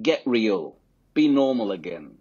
Get real. Be normal again.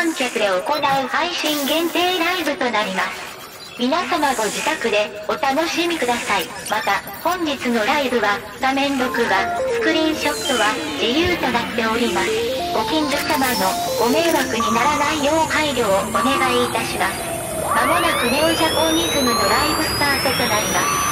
観客で行う配信限定ライブとなります。皆様ご自宅でお楽しみください。また、本日のライブは、画面録画、スクリーンショットは自由となっております。ご近所様のご迷惑にならないよう配慮をお願いいたします。まもなくネオジャポニズムのライブスタートとなります。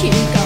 情感。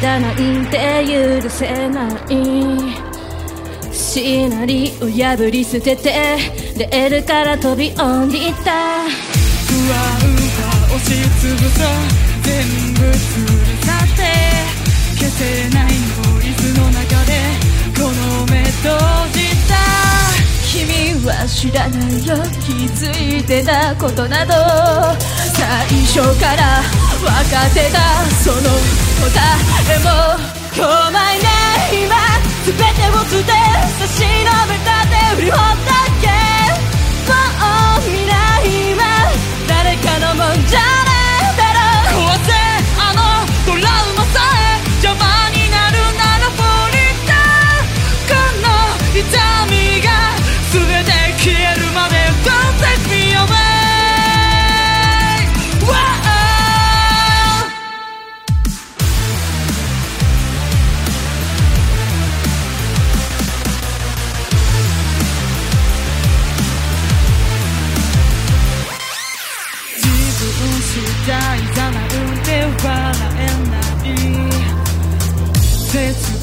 涙なんて許せないシナリオ破り捨ててレールから飛び降りた不安が押しつぶさ全部連れ去って。消せないノイズの中でこの目閉じた君は知らないよ。気づいてたことなど最初から分かってた。そのえも構えな今全てを捨て差し伸べた手振りほっとけ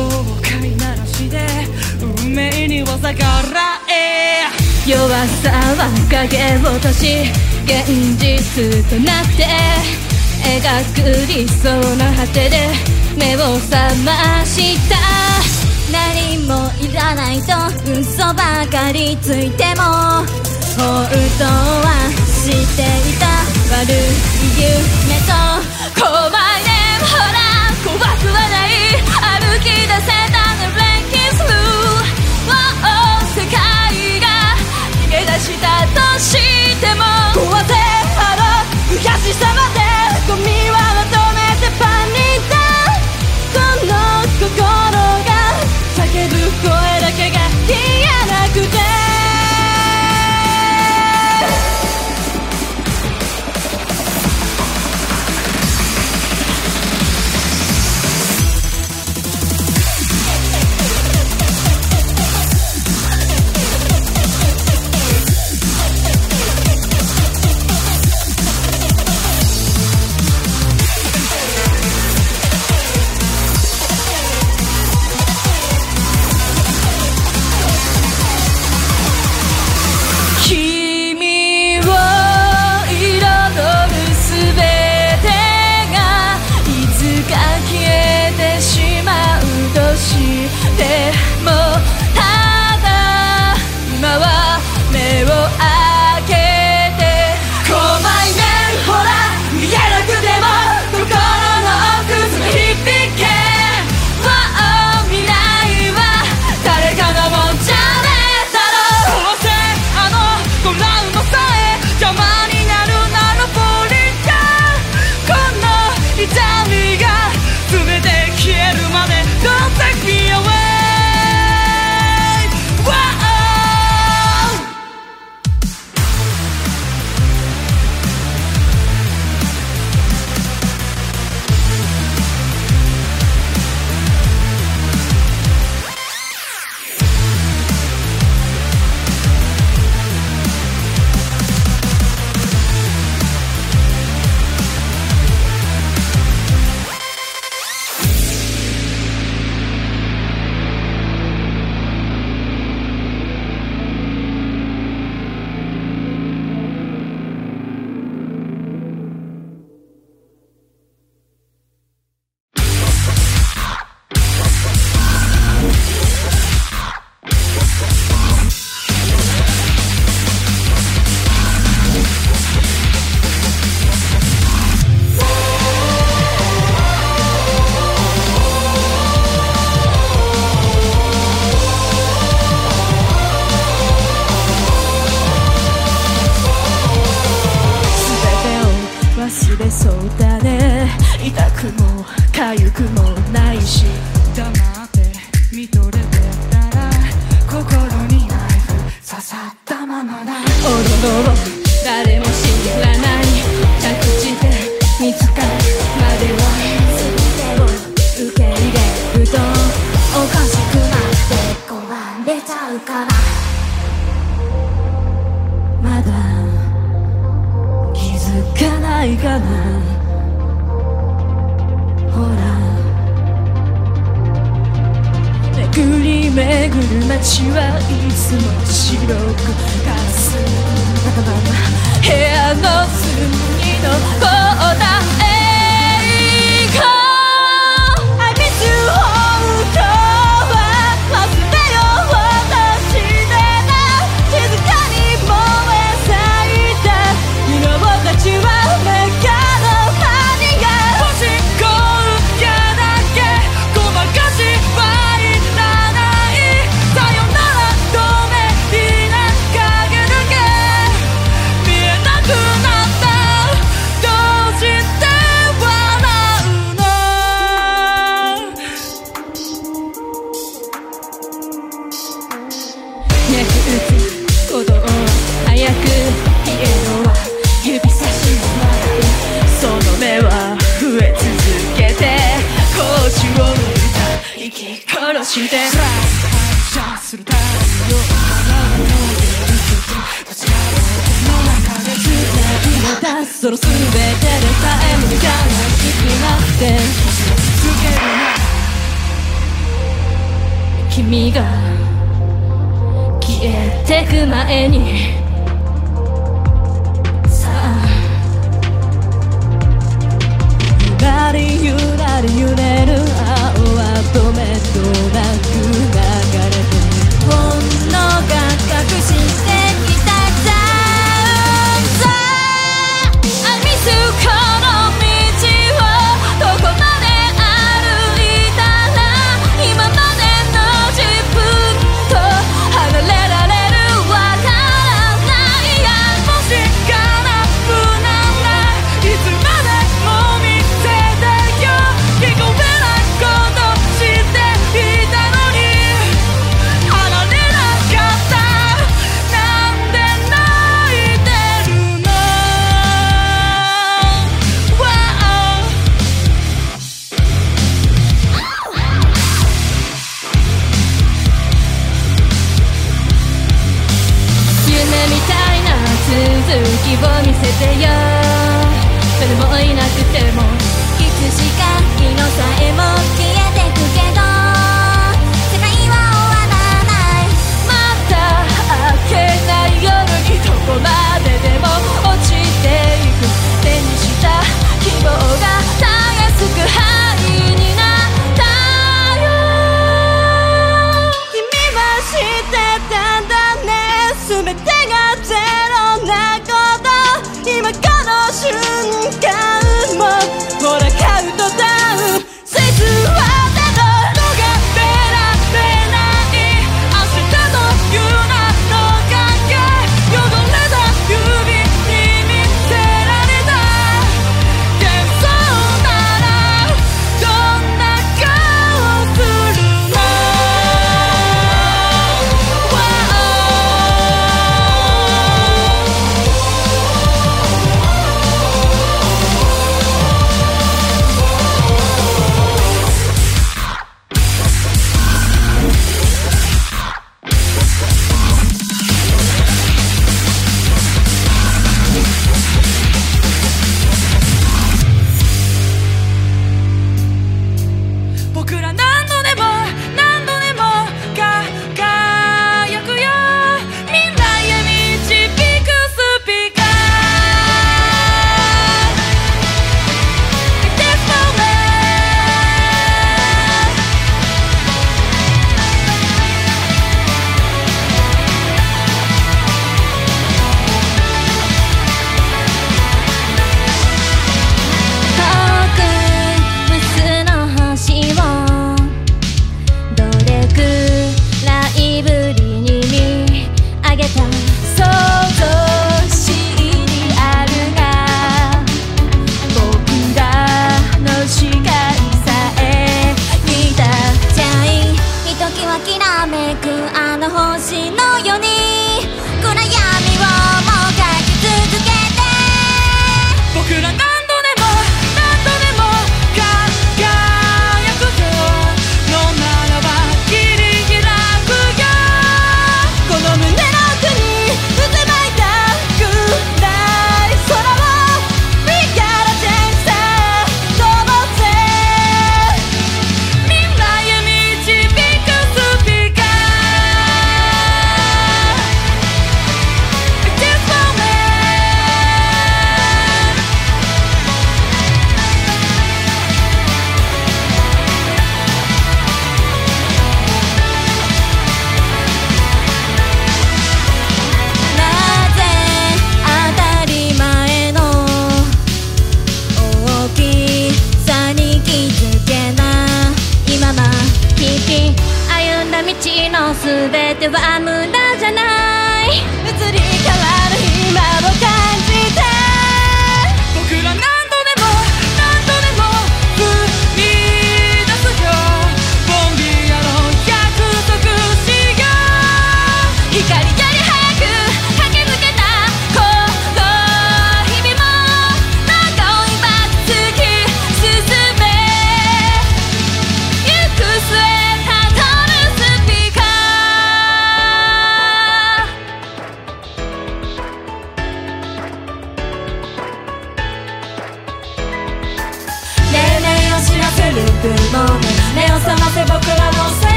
棒を飼いならしで運命には逆らえ弱さは影を落とし現実となって描く理想の果てで目を覚ました何もいらないと嘘ばかりついても本当は知っていた悪い夢と怖いねほら怖くはない世界が逃げ出したとしても。壊せあろうしさまでゴミはまとめてパニだこの心が叫ぶ声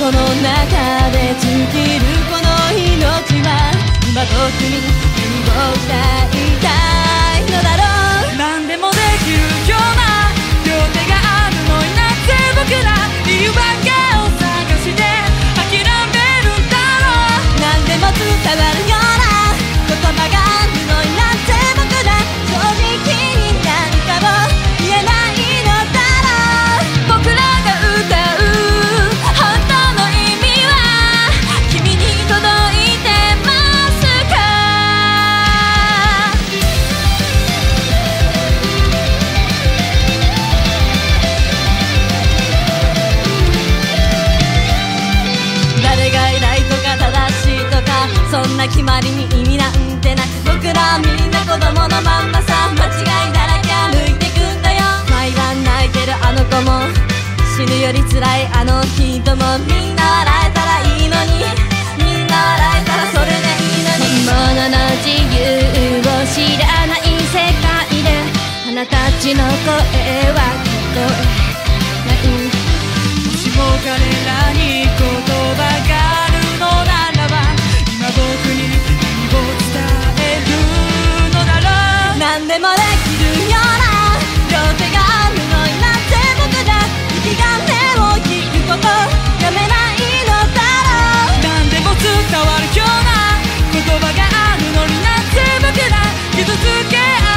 この中で尽きるこの命は今僕に何を歌いたいのだろう。何でもできるような両手があるのになぜ僕ら言い訳を探して諦めるんだろう。何でも伝わるよ。な決まりに意味なんてなく僕らみんな子供のまんまさ間違いだらけ歩いてくんだよ。毎晩泣いてるあの子も死ぬより辛いあの人もみんな笑えたらいいのに。みんな笑えたらそれでいいのに。本物の自由を知らない世界で。あなたちの声は聞こえない。もしも彼らに言葉がやめないのだろう。何でも伝わるような言葉があるのになぜ僕ら傷つけ合う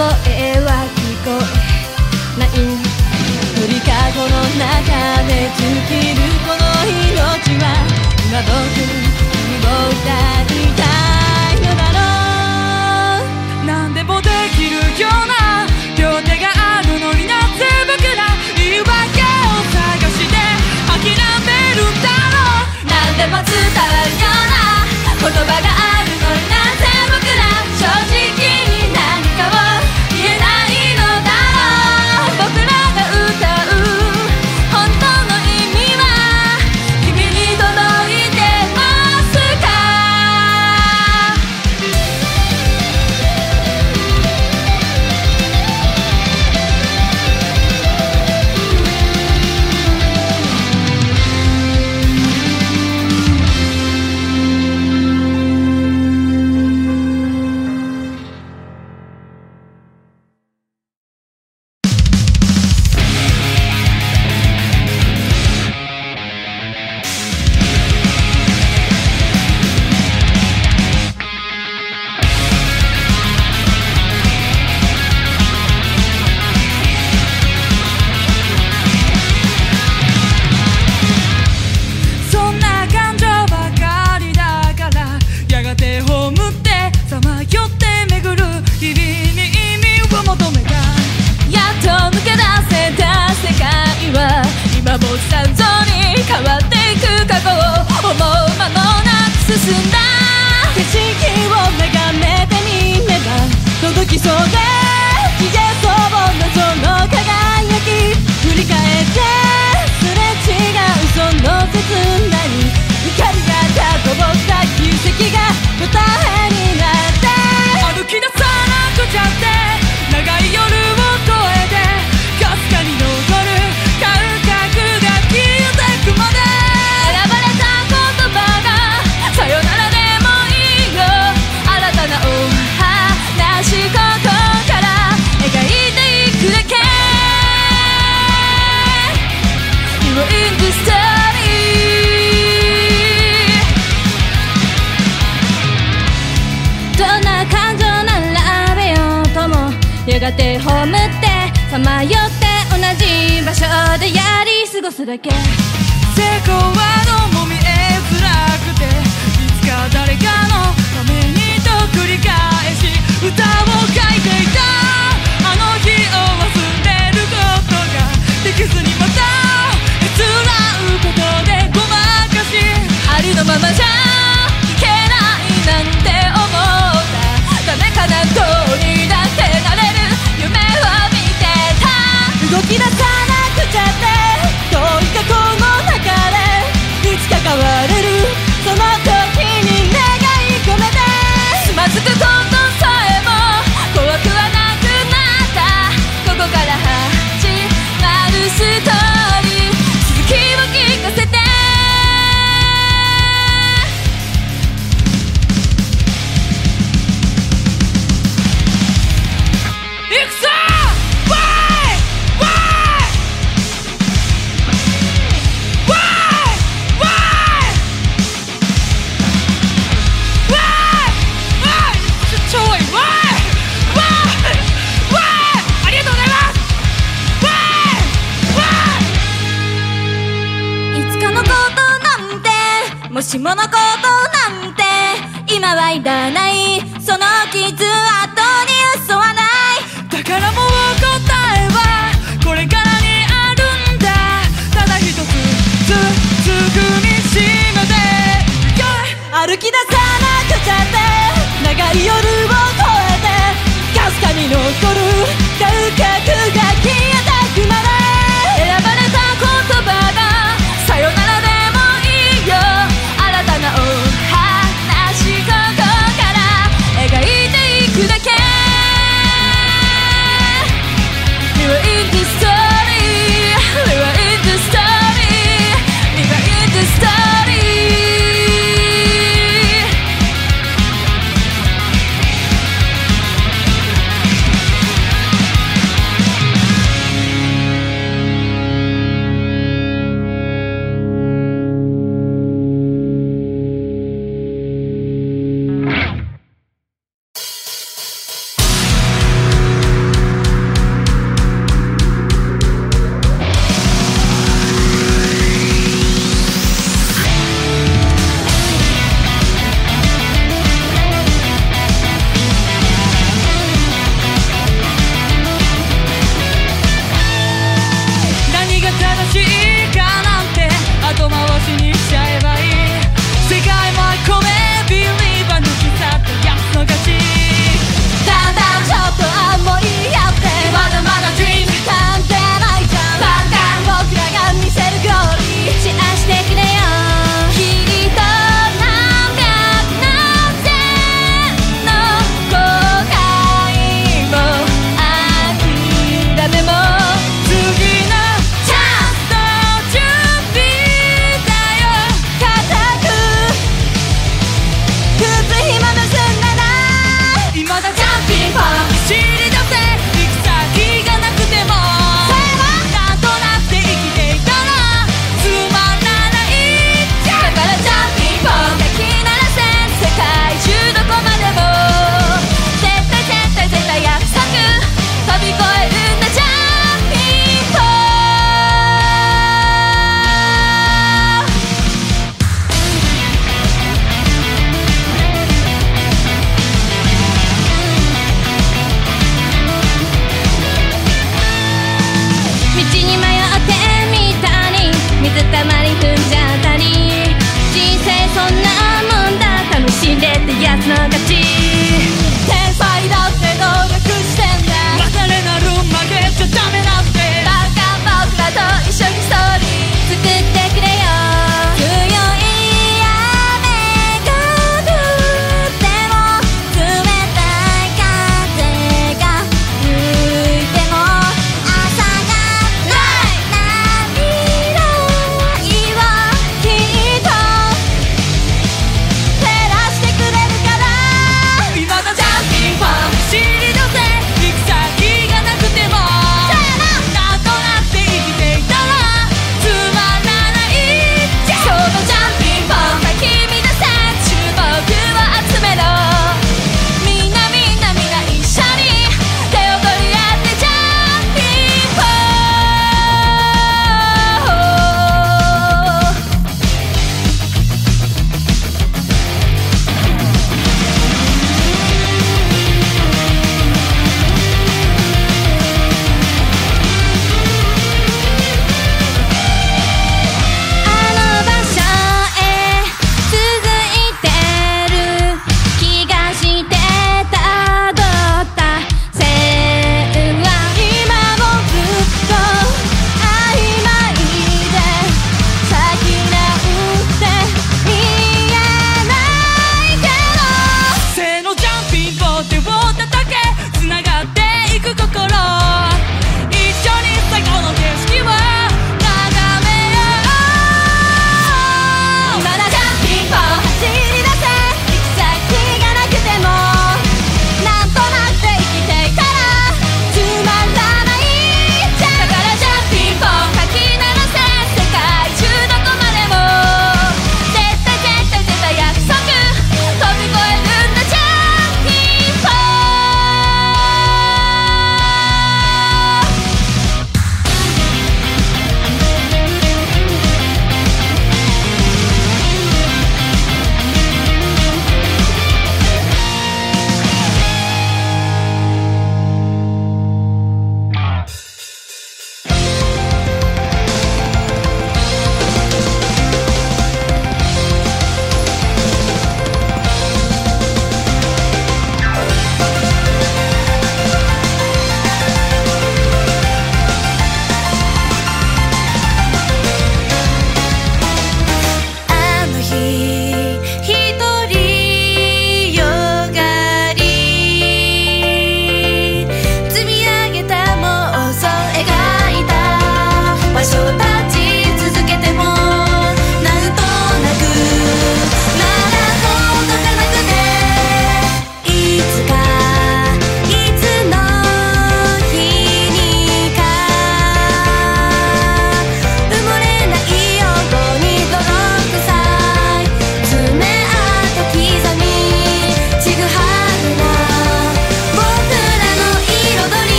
声は聞こえない鳥かごの中で尽きるこの命は今僕に何を歌いたいのだろう何でもできるような両手があるのになぜ僕ら言い訳を探して諦めるんだろう何でも伝わるような言葉がある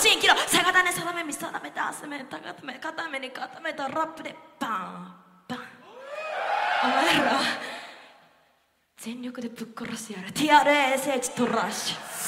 し生きろ逆だね定め見定めてあすめた固め固めに固めたラップでバンバン。お前らは全力でぶっ殺してやる TRSH トラッシュ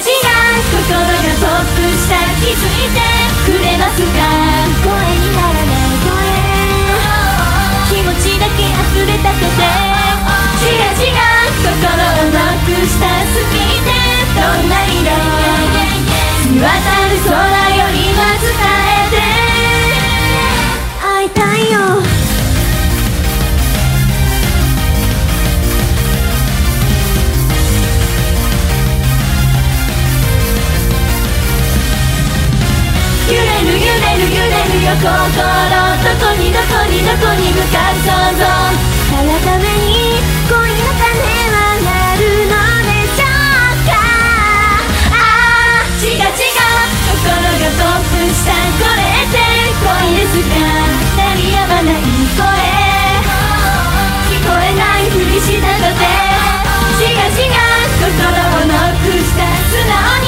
ちが心がトップした気づいてくれますか声にならない声気持ちだけ溢れたせてじがじが心をなくしたスピーでどんな色に渡る空よりは伝えて会いたいよる揺れるよ心どこにどこにどこに向かう想像改めに恋の種はなるのでしょうかああ違う違う心が興奮したこれって恋ですか鳴りやまない声聞こえないふりしたとて違う違う心をノックした素直に